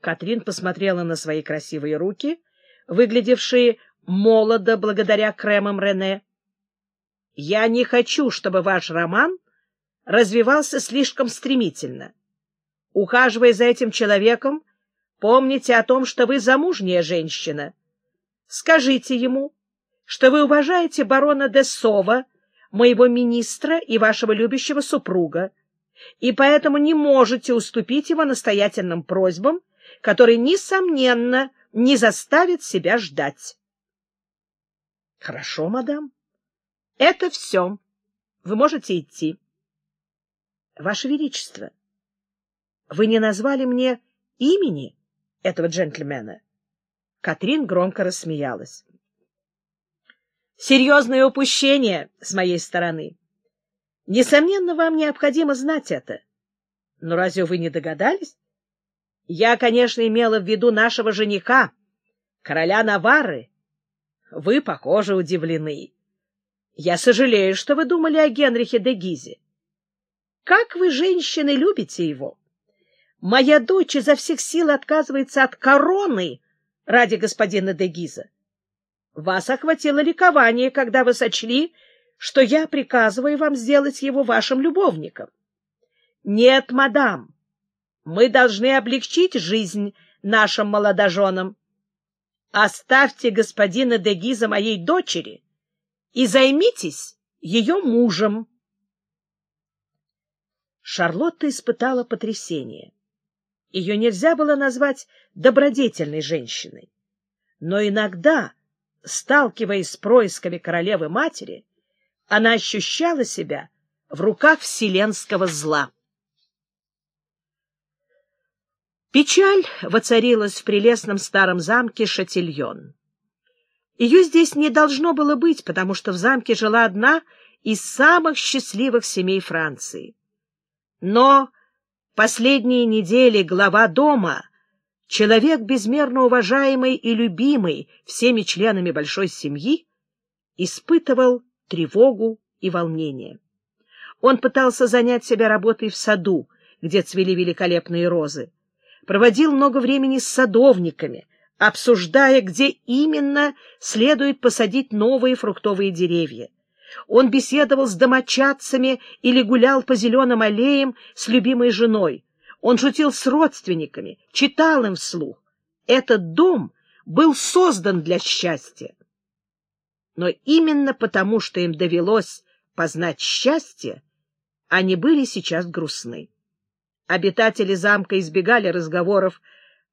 Катрин посмотрела на свои красивые руки, выглядевшие молодо благодаря кремам Рене. — Я не хочу, чтобы ваш роман развивался слишком стремительно. Ухаживая за этим человеком, помните о том, что вы замужняя женщина. Скажите ему, что вы уважаете барона де Сова, моего министра и вашего любящего супруга, и поэтому не можете уступить его настоятельным просьбам, которые, несомненно, не заставят себя ждать. — Хорошо, мадам. Это все. Вы можете идти. — Ваше Величество, вы не назвали мне имени этого джентльмена? Катрин громко рассмеялась. — Серьезное упущение с моей стороны. Несомненно, вам необходимо знать это. Но разве вы не догадались? Я, конечно, имела в виду нашего жениха, короля Наварры. Вы, похоже, удивлены. Я сожалею, что вы думали о Генрихе де Гизе. Как вы, женщины, любите его? Моя дочь изо всех сил отказывается от короны ради господина де Гиза. Вас охватило ликование, когда вы сочли, что я приказываю вам сделать его вашим любовником. Нет, мадам, мы должны облегчить жизнь нашим молодоженам. Оставьте господина Дегиза моей дочери и займитесь ее мужем. Шарлотта испытала потрясение. Ее нельзя было назвать добродетельной женщиной. Но иногда, сталкиваясь с происками королевы-матери, она ощущала себя в руках вселенского зла. Печаль воцарилась в прелестном старом замке Шатильон. Ее здесь не должно было быть, потому что в замке жила одна из самых счастливых семей Франции. Но последние недели глава дома, человек безмерно уважаемый и любимый всеми членами большой семьи, испытывал тревогу и волнение. Он пытался занять себя работой в саду, где цвели великолепные розы, проводил много времени с садовниками, обсуждая, где именно следует посадить новые фруктовые деревья. Он беседовал с домочадцами или гулял по зеленым аллеям с любимой женой. Он шутил с родственниками, читал им вслух. Этот дом был создан для счастья. Но именно потому, что им довелось познать счастье, они были сейчас грустны. Обитатели замка избегали разговоров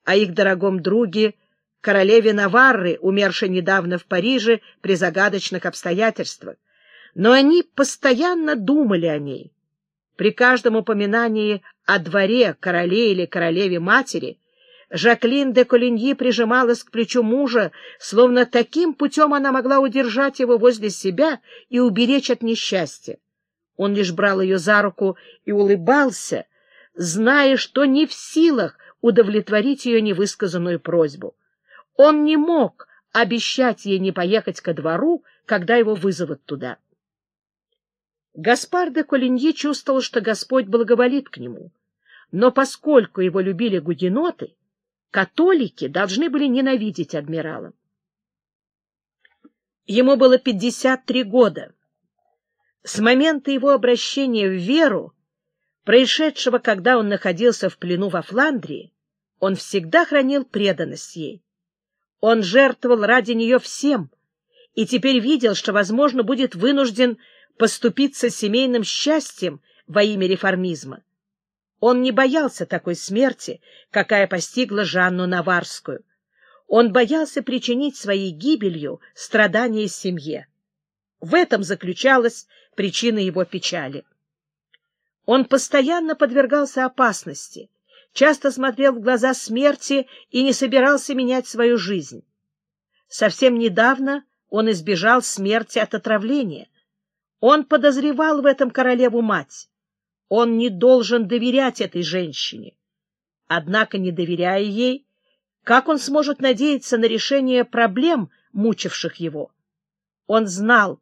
о их дорогом друге, королеве Наварры, умершей недавно в Париже при загадочных обстоятельствах, но они постоянно думали о ней. При каждом упоминании о дворе, короле или королеве-матери Жаклин де Колиньи прижималась к плечу мужа, словно таким путем она могла удержать его возле себя и уберечь от несчастья. Он лишь брал ее за руку и улыбался, зная, что не в силах удовлетворить ее невысказанную просьбу. Он не мог обещать ей не поехать ко двору, когда его вызовут туда. Гаспар де Колиньи чувствовал, что Господь благоволит к нему, но поскольку его любили гугеноты, католики должны были ненавидеть адмирала. Ему было 53 года. С момента его обращения в веру, происшедшего, когда он находился в плену во Фландрии, он всегда хранил преданность ей. Он жертвовал ради нее всем и теперь видел, что, возможно, будет вынужден поступиться семейным счастьем во имя реформизма. Он не боялся такой смерти, какая постигла Жанну Наварскую. Он боялся причинить своей гибелью страдания семье. В этом заключалась причина его печали. Он постоянно подвергался опасности, часто смотрел в глаза смерти и не собирался менять свою жизнь. Совсем недавно он избежал смерти от отравления. Он подозревал в этом королеву-мать. Он не должен доверять этой женщине. Однако, не доверяя ей, как он сможет надеяться на решение проблем, мучивших его? Он знал,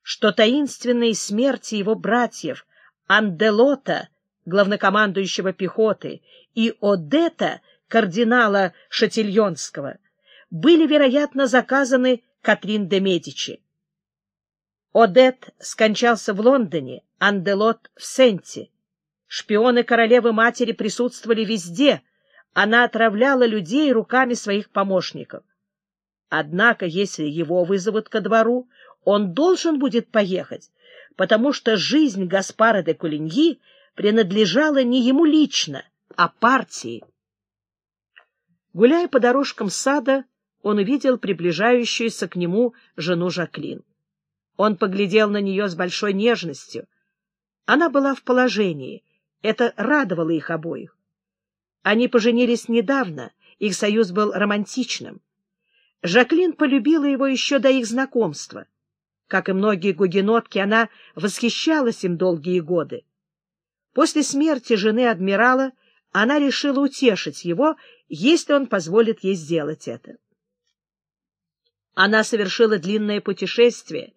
что таинственные смерти его братьев Анделота, главнокомандующего пехоты, и Одета, кардинала Шатильонского, были, вероятно, заказаны Катрин де Медичи. Одет скончался в Лондоне, Анделот в Сенте. Шпионы королевы-матери присутствовали везде. Она отравляла людей руками своих помощников. Однако, если его вызовут ко двору, он должен будет поехать, потому что жизнь Гаспара де Кулиньи принадлежала не ему лично, а партии. Гуляя по дорожкам сада, он увидел приближающуюся к нему жену Жаклин. Он поглядел на нее с большой нежностью. Она была в положении, это радовало их обоих. Они поженились недавно, их союз был романтичным. Жаклин полюбила его еще до их знакомства. Как и многие гугенотки, она восхищалась им долгие годы. После смерти жены адмирала она решила утешить его, если он позволит ей сделать это. Она совершила длинное путешествие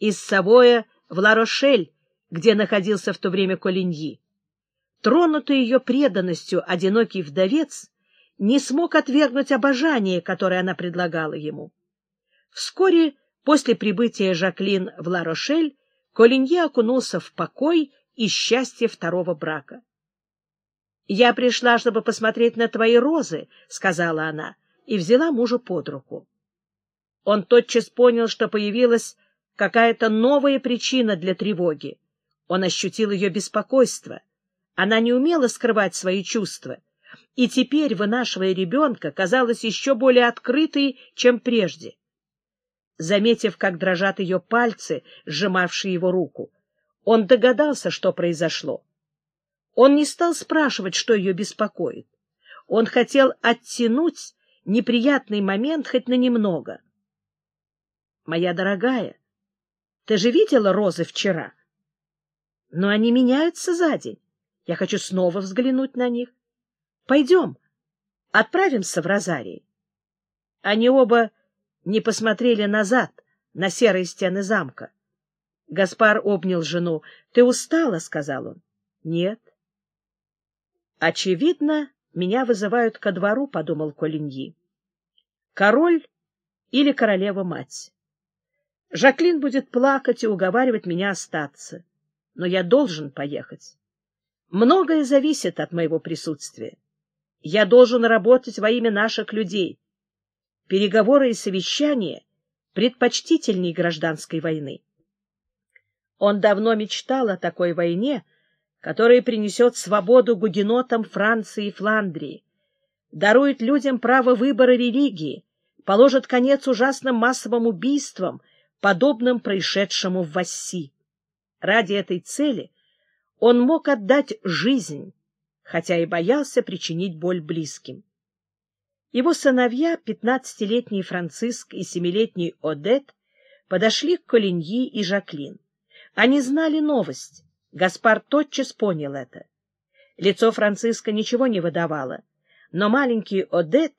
из Савоя в Ларошель, где находился в то время Колиньи. Тронутый ее преданностью одинокий вдовец не смог отвергнуть обожание, которое она предлагала ему. Вскоре после прибытия Жаклин в Ларошель Колинье окунулся в покой и счастье второго брака. — Я пришла, чтобы посмотреть на твои розы, — сказала она, и взяла мужа под руку. Он тотчас понял, что появилась какая-то новая причина для тревоги. Он ощутил ее беспокойство. Она не умела скрывать свои чувства и теперь, вынашивая ребенка, казалась еще более открытой, чем прежде. Заметив, как дрожат ее пальцы, сжимавшие его руку, он догадался, что произошло. Он не стал спрашивать, что ее беспокоит. Он хотел оттянуть неприятный момент хоть на немного. — Моя дорогая, ты же видела розы вчера? Но они меняются за день. Я хочу снова взглянуть на них. Пойдем, отправимся в Розарий. Они оба не посмотрели назад, на серые стены замка. Гаспар обнял жену. — Ты устала? — сказал он. — Нет. — Очевидно, меня вызывают ко двору, — подумал Колиньи. — Король или королева-мать. Жаклин будет плакать и уговаривать меня остаться, но я должен поехать. Многое зависит от моего присутствия. Я должен работать во имя наших людей. Переговоры и совещания предпочтительней гражданской войны. Он давно мечтал о такой войне, которая принесет свободу гугенотам Франции и Фландрии, дарует людям право выбора религии, положит конец ужасным массовым убийствам, подобным происшедшему в Васси. Ради этой цели он мог отдать жизнь, хотя и боялся причинить боль близким. Его сыновья, пятнадцатилетний Франциск и семилетний Одет, подошли к Колиньи и Жаклин. Они знали новость. Гаспар тотчас понял это. Лицо Франциска ничего не выдавало, но маленький Одет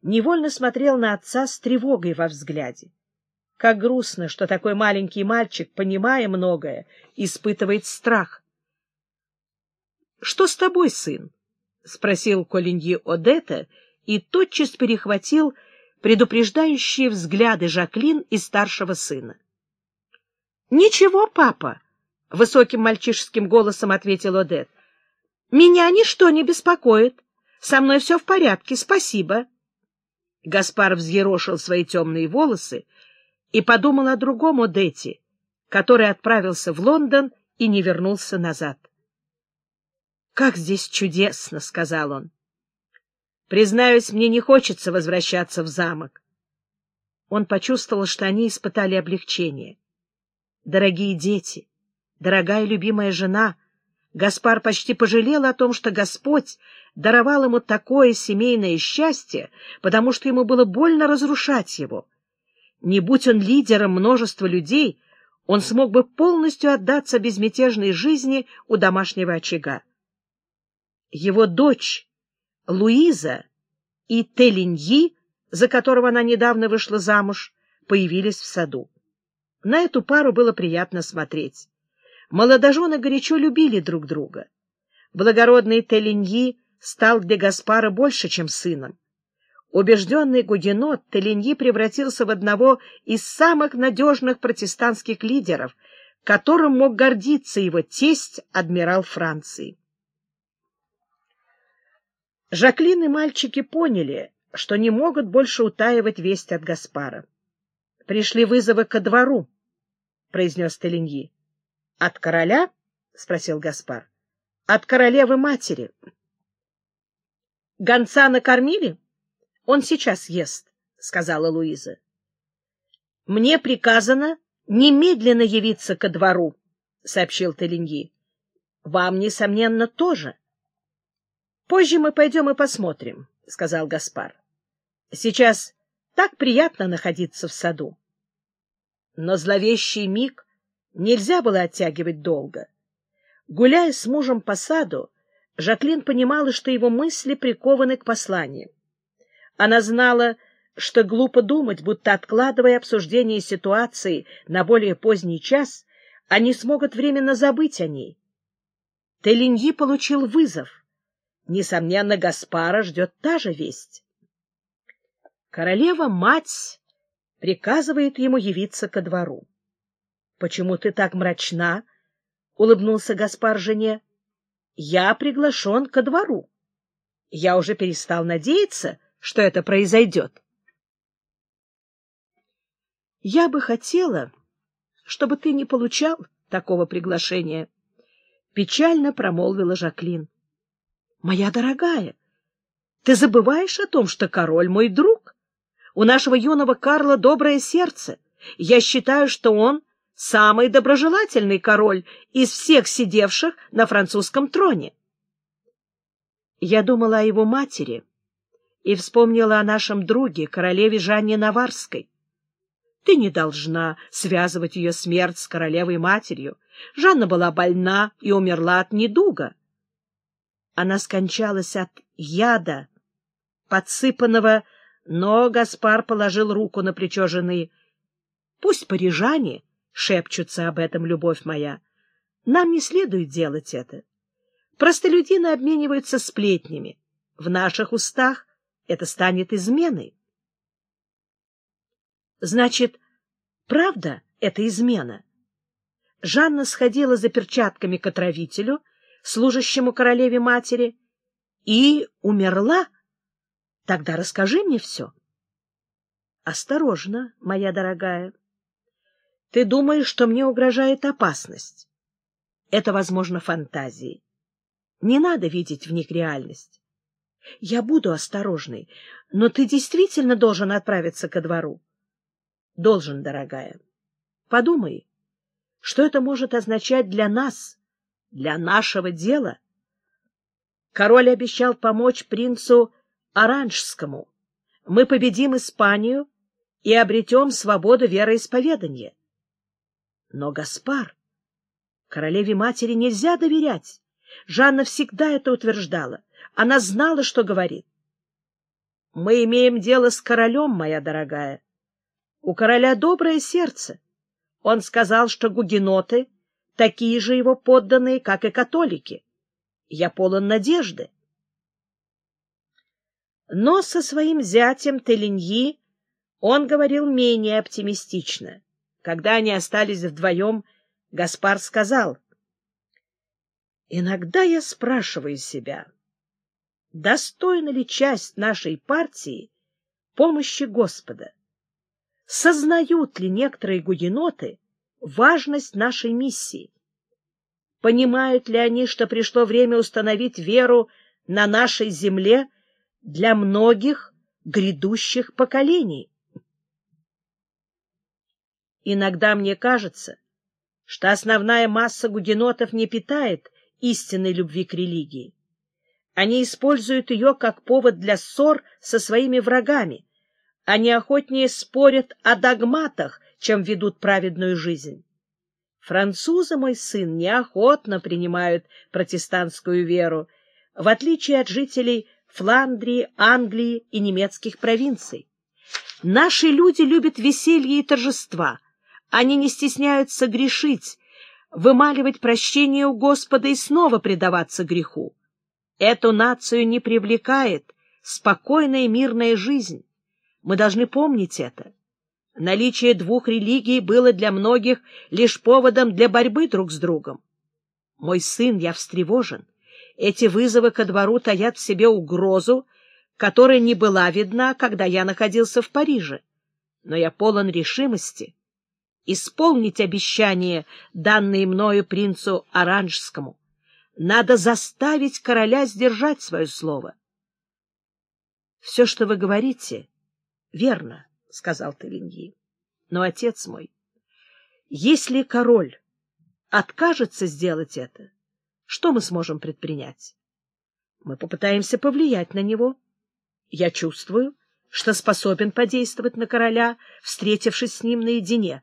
невольно смотрел на отца с тревогой во взгляде. Как грустно, что такой маленький мальчик, понимая многое, испытывает страх. — Что с тобой, сын? — спросил Колиньи Одета и тотчас перехватил предупреждающие взгляды Жаклин и старшего сына. — Ничего, папа, — высоким мальчишеским голосом ответил Одет. — Меня ничто не беспокоит. Со мной все в порядке, спасибо. Гаспар взъерошил свои темные волосы и подумал о другом Одете, который отправился в Лондон и не вернулся назад. «Как здесь чудесно!» — сказал он. «Признаюсь, мне не хочется возвращаться в замок». Он почувствовал, что они испытали облегчение. «Дорогие дети, дорогая любимая жена!» Гаспар почти пожалел о том, что Господь даровал ему такое семейное счастье, потому что ему было больно разрушать его. Не будь он лидером множества людей, он смог бы полностью отдаться безмятежной жизни у домашнего очага его дочь Луиза и Телиньи, за которого она недавно вышла замуж, появились в саду. На эту пару было приятно смотреть. Молодожены горячо любили друг друга. Благородный Телиньи стал для Гаспара больше, чем сыном. Убежденный гугенот Телиньи превратился в одного из самых надежных протестантских лидеров, которым мог гордиться его тесть, адмирал Франции. Жаклин и мальчики поняли, что не могут больше утаивать весть от Гаспара. «Пришли вызовы ко двору», — произнес Телиньи. «От короля?» — спросил Гаспар. «От королевы-матери». «Гонца накормили?» Он сейчас ест, — сказала Луиза. — Мне приказано немедленно явиться ко двору, — сообщил Телиньи. — Вам, несомненно, тоже. — Позже мы пойдем и посмотрим, — сказал Гаспар. — Сейчас так приятно находиться в саду. Но зловещий миг нельзя было оттягивать долго. Гуляя с мужем по саду, Жаклин понимала, что его мысли прикованы к посланию. Она знала, что глупо думать, будто, откладывая обсуждение ситуации на более поздний час, они смогут временно забыть о ней. Телиньи получил вызов. Несомненно, Гаспара ждет та же весть. Королева-мать приказывает ему явиться ко двору. — Почему ты так мрачна? — улыбнулся Гаспар жене. — Я приглашен ко двору. Я уже перестал надеяться, что это произойдет. Я бы хотела, чтобы ты не получал такого приглашения, — печально промолвила Жаклин. — Моя дорогая, ты забываешь о том, что король мой друг. У нашего юного Карла доброе сердце. Я считаю, что он самый доброжелательный король из всех сидевших на французском троне. Я думала о его матери, — и вспомнила о нашем друге, королеве Жанне Наварской. Ты не должна связывать ее смерть с королевой-матерью. Жанна была больна и умерла от недуга. Она скончалась от яда, подсыпанного, но Гаспар положил руку на плечо жены. Пусть парижане шепчутся об этом, любовь моя. Нам не следует делать это. Простолюдины обмениваются сплетнями. В наших устах это станет изменой. Значит, правда это измена? Жанна сходила за перчатками к отравителю, служащему королеве-матери, и умерла? Тогда расскажи мне все. Осторожно, моя дорогая. Ты думаешь, что мне угрожает опасность. Это, возможно, фантазии. Не надо видеть в них реальность. Я буду осторожной, но ты действительно должен отправиться ко двору. Должен, дорогая. Подумай, что это может означать для нас, для нашего дела. Король обещал помочь принцу Оранжскому. Мы победим Испанию и обретем свободу вероисповедания. Но, Гаспар, королеве-матери нельзя доверять. Жанна всегда это утверждала. Она знала, что говорит. Мы имеем дело с королем, моя дорогая. У короля доброе сердце. Он сказал, что гугеноты такие же его подданные, как и католики. Я полон надежды. Но со своим зятем Телиньи он говорил менее оптимистично. Когда они остались вдвоем, Гаспар сказал, «Иногда я спрашиваю себя, достойна ли часть нашей партии помощи Господа? Сознают ли некоторые гугеноты важность нашей миссии? Понимают ли они, что пришло время установить веру на нашей земле для многих грядущих поколений? Иногда мне кажется, что основная масса гугенотов не питает истинной любви к религии. Они используют ее как повод для ссор со своими врагами. Они охотнее спорят о догматах, чем ведут праведную жизнь. Французы, мой сын, неохотно принимают протестантскую веру, в отличие от жителей Фландрии, Англии и немецких провинций. Наши люди любят веселье и торжества. Они не стесняются грешить, вымаливать прощение у Господа и снова предаваться греху. Эту нацию не привлекает спокойная мирная жизнь. Мы должны помнить это. Наличие двух религий было для многих лишь поводом для борьбы друг с другом. Мой сын, я встревожен. Эти вызовы ко двору таят в себе угрозу, которая не была видна, когда я находился в Париже. Но я полон решимости исполнить обещание, данное мною принцу Оранжскому. Надо заставить короля сдержать свое слово. — Все, что вы говорите, верно, — сказал Тавиньи. — Но, отец мой, если король откажется сделать это, что мы сможем предпринять? Мы попытаемся повлиять на него. Я чувствую, что способен подействовать на короля, встретившись с ним наедине.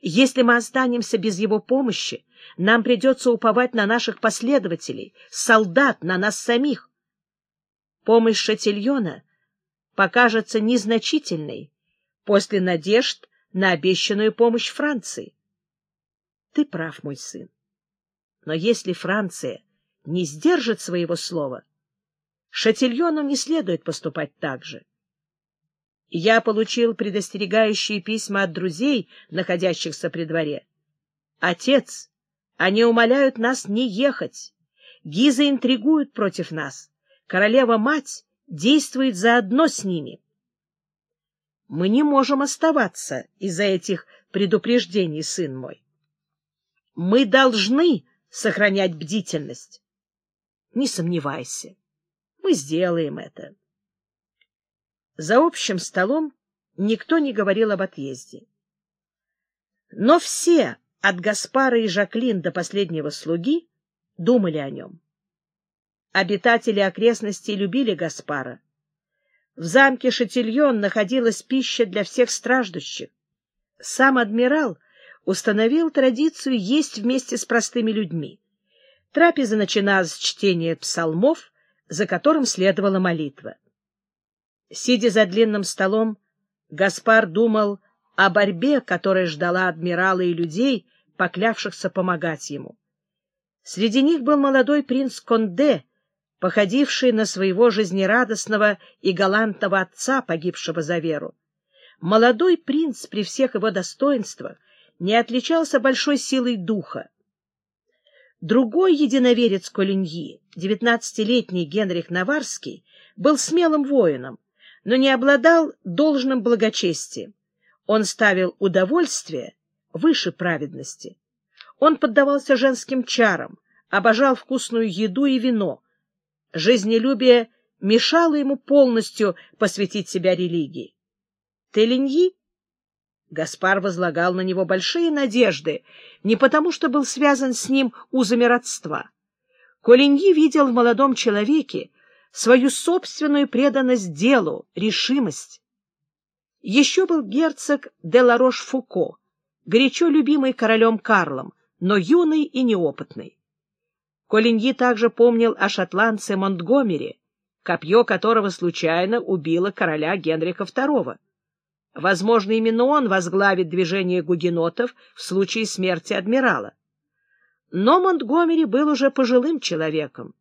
Если мы останемся без его помощи, нам придется уповать на наших последователей, солдат, на нас самих. Помощь Шатильона покажется незначительной после надежд на обещанную помощь Франции. Ты прав, мой сын. Но если Франция не сдержит своего слова, Шатильону не следует поступать так же. Я получил предостерегающие письма от друзей, находящихся при дворе. Отец, они умоляют нас не ехать. Гизы интригуют против нас. Королева-мать действует заодно с ними. Мы не можем оставаться из-за этих предупреждений, сын мой. Мы должны сохранять бдительность. Не сомневайся, мы сделаем это. За общим столом никто не говорил об отъезде. Но все, от Гаспара и Жаклин до последнего слуги, думали о нем. Обитатели окрестностей любили Гаспара. В замке Шатильон находилась пища для всех страждущих. Сам адмирал установил традицию есть вместе с простыми людьми. Трапеза начиналась с чтения псалмов, за которым следовала молитва. Сидя за длинным столом, Гаспар думал о борьбе, которая ждала адмирала и людей, поклявшихся помогать ему. Среди них был молодой принц Конде, походивший на своего жизнерадостного и галантного отца, погибшего за веру. Молодой принц при всех его достоинствах не отличался большой силой духа. Другой единоверец Колиньи, девятнадцатилетний Генрих Наварский, был смелым воином, но не обладал должным благочестием. Он ставил удовольствие выше праведности. Он поддавался женским чарам, обожал вкусную еду и вино. Жизнелюбие мешало ему полностью посвятить себя религии. Телиньи Гаспар возлагал на него большие надежды, не потому что был связан с ним узами родства. Колиньи видел в молодом человеке свою собственную преданность делу, решимость. Еще был герцог де Ларош-Фуко, горячо любимый королем Карлом, но юный и неопытный. Колиньи также помнил о шотландце Монтгомери, копье которого случайно убило короля Генриха II. Возможно, именно он возглавит движение гугенотов в случае смерти адмирала. Но Монтгомери был уже пожилым человеком.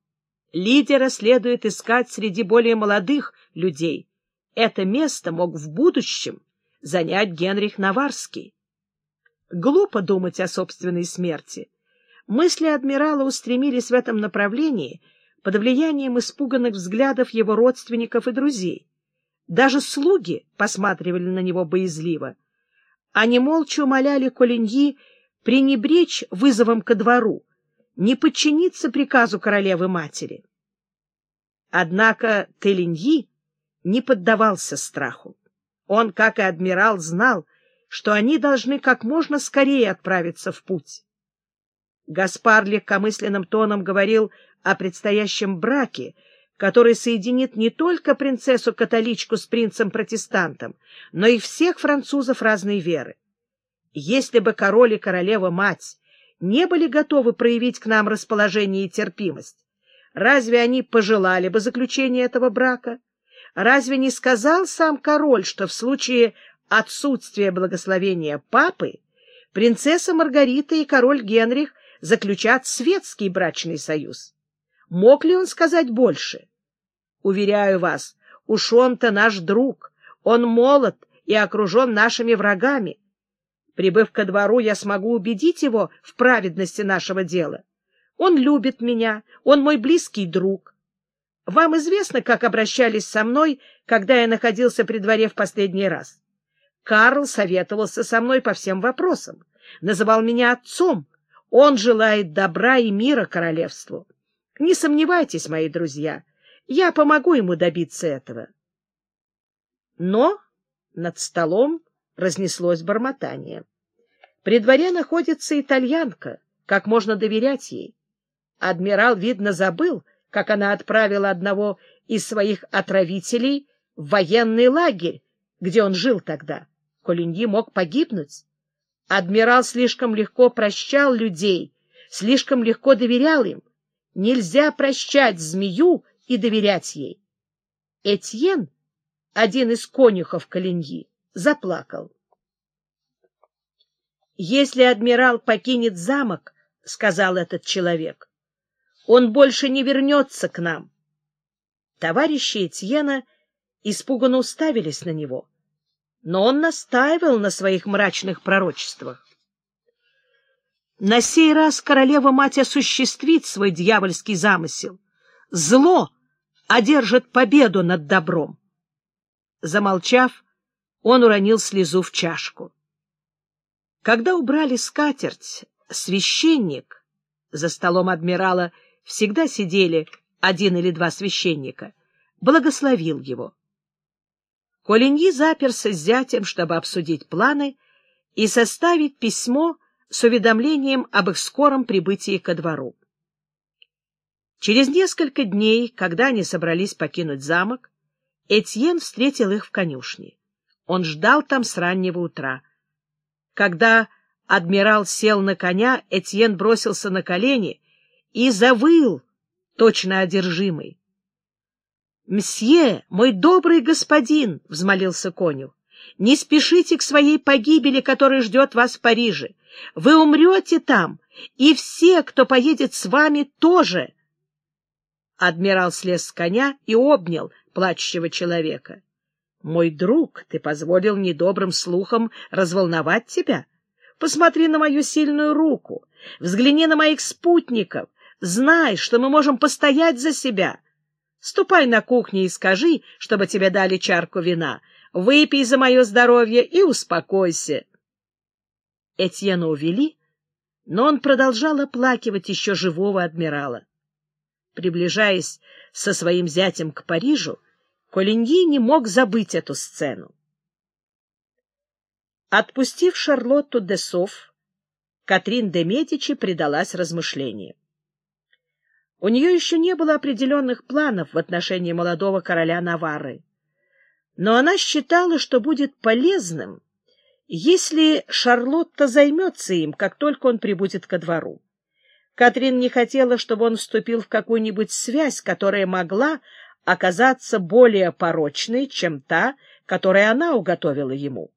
Лидера следует искать среди более молодых людей. Это место мог в будущем занять Генрих Наварский. Глупо думать о собственной смерти. Мысли адмирала устремились в этом направлении под влиянием испуганных взглядов его родственников и друзей. Даже слуги посматривали на него боязливо. Они молча умоляли Колиньи пренебречь вызовом ко двору, не подчиниться приказу королевы-матери. Однако Телиньи не поддавался страху. Он, как и адмирал, знал, что они должны как можно скорее отправиться в путь. Гаспар легкомысленным тоном говорил о предстоящем браке, который соединит не только принцессу-католичку с принцем-протестантом, но и всех французов разной веры. Если бы король и королева-мать не были готовы проявить к нам расположение и терпимость, разве они пожелали бы заключения этого брака? Разве не сказал сам король, что в случае отсутствия благословения папы принцесса Маргарита и король Генрих заключат светский брачный союз? Мог ли он сказать больше? Уверяю вас, уж он-то наш друг. Он молод и окружен нашими врагами. Прибыв ко двору, я смогу убедить его в праведности нашего дела. Он любит меня, он мой близкий друг. Вам известно, как обращались со мной, когда я находился при дворе в последний раз? Карл советовался со мной по всем вопросам, называл меня отцом. Он желает добра и мира королевству. Не сомневайтесь, мои друзья, я помогу ему добиться этого. Но над столом разнеслось бормотание. При дворе находится итальянка. Как можно доверять ей? Адмирал, видно, забыл, как она отправила одного из своих отравителей в военный лагерь, где он жил тогда. Колиньи мог погибнуть. Адмирал слишком легко прощал людей, слишком легко доверял им. Нельзя прощать змею и доверять ей. Этьен, один из конюхов Калиньи, заплакал. «Если адмирал покинет замок, — сказал этот человек, — он больше не вернется к нам». Товарищи Этьена испуганно уставились на него, но он настаивал на своих мрачных пророчествах. На сей раз королева-мать осуществит свой дьявольский замысел. Зло одержит победу над добром. Замолчав, он уронил слезу в чашку. Когда убрали скатерть, священник, за столом адмирала всегда сидели один или два священника, благословил его. Колиньи заперся с зятем, чтобы обсудить планы и составить письмо с уведомлением об их скором прибытии ко двору. Через несколько дней, когда они собрались покинуть замок, Этьен встретил их в конюшне. Он ждал там с раннего утра. Когда адмирал сел на коня, Этьен бросился на колени и завыл, точно одержимый. — Мсье, мой добрый господин, — взмолился коню, — не спешите к своей погибели, которая ждет вас в Париже. Вы умрете там, и все, кто поедет с вами, тоже. Адмирал слез с коня и обнял плачущего человека. — Мой друг, ты позволил недобрым слухам разволновать тебя? Посмотри на мою сильную руку, взгляни на моих спутников, знай, что мы можем постоять за себя. Ступай на кухню и скажи, чтобы тебе дали чарку вина. Выпей за мое здоровье и успокойся. Этьена увели, но он продолжал оплакивать еще живого адмирала. Приближаясь со своим зятем к Парижу, Колиньи не мог забыть эту сцену. Отпустив Шарлотту де Соф, Катрин де Медичи предалась размышлениям. У нее еще не было определенных планов в отношении молодого короля Наварры, но она считала, что будет полезным, если Шарлотта займется им, как только он прибудет ко двору. Катрин не хотела, чтобы он вступил в какую-нибудь связь, которая могла оказаться более порочной, чем та, которую она уготовила ему.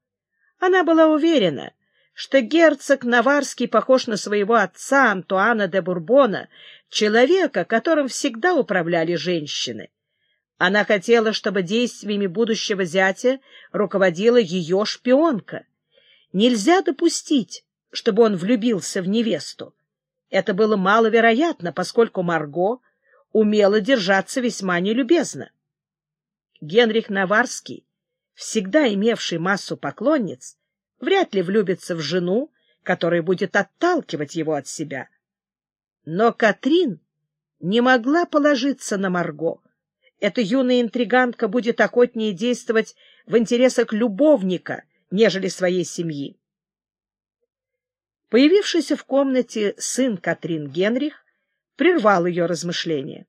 Она была уверена, что герцог Наварский похож на своего отца Антуана де Бурбона, человека, которым всегда управляли женщины. Она хотела, чтобы действиями будущего зятя руководила ее шпионка. Нельзя допустить, чтобы он влюбился в невесту. Это было маловероятно, поскольку Марго умела держаться весьма нелюбезно. Генрих Наварский, всегда имевший массу поклонниц, вряд ли влюбится в жену, которая будет отталкивать его от себя. Но Катрин не могла положиться на Марго. Эта юная интриганка будет охотнее действовать в интересах любовника, нежели своей семьи. Появившийся в комнате сын Катрин Генрих прервал ее размышления.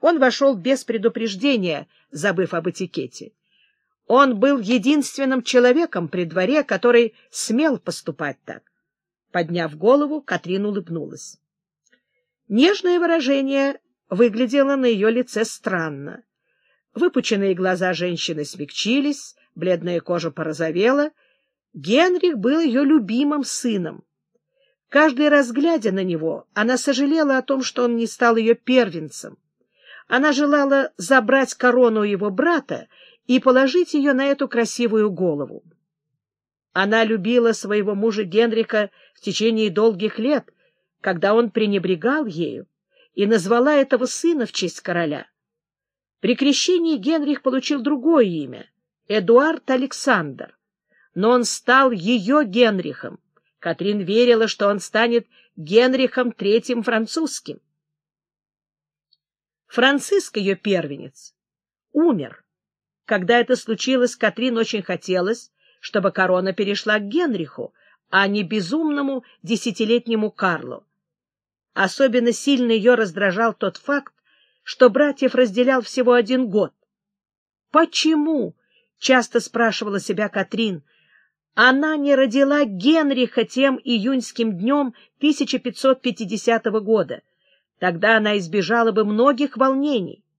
Он вошел без предупреждения, забыв об этикете. Он был единственным человеком при дворе, который смел поступать так. Подняв голову, Катрин улыбнулась. Нежное выражение выглядело на ее лице странно. Выпученные глаза женщины смягчились, бледная кожа порозовела. Генрих был ее любимым сыном. Каждый раз глядя на него, она сожалела о том, что он не стал ее первенцем. Она желала забрать корону его брата и положить ее на эту красивую голову. Она любила своего мужа Генрика в течение долгих лет, когда он пренебрегал ею, и назвала этого сына в честь короля. При крещении Генрих получил другое имя — Эдуард Александр, но он стал ее Генрихом. Катрин верила, что он станет Генрихом Третьим французским. Франциск, ее первенец, умер. Когда это случилось, Катрин очень хотелось, чтобы корона перешла к Генриху, а не безумному десятилетнему Карлу. Особенно сильно ее раздражал тот факт, что братьев разделял всего один год. «Почему?» — часто спрашивала себя Катрин. «Она не родила Генриха тем июньским днем 1550 года. Тогда она избежала бы многих волнений.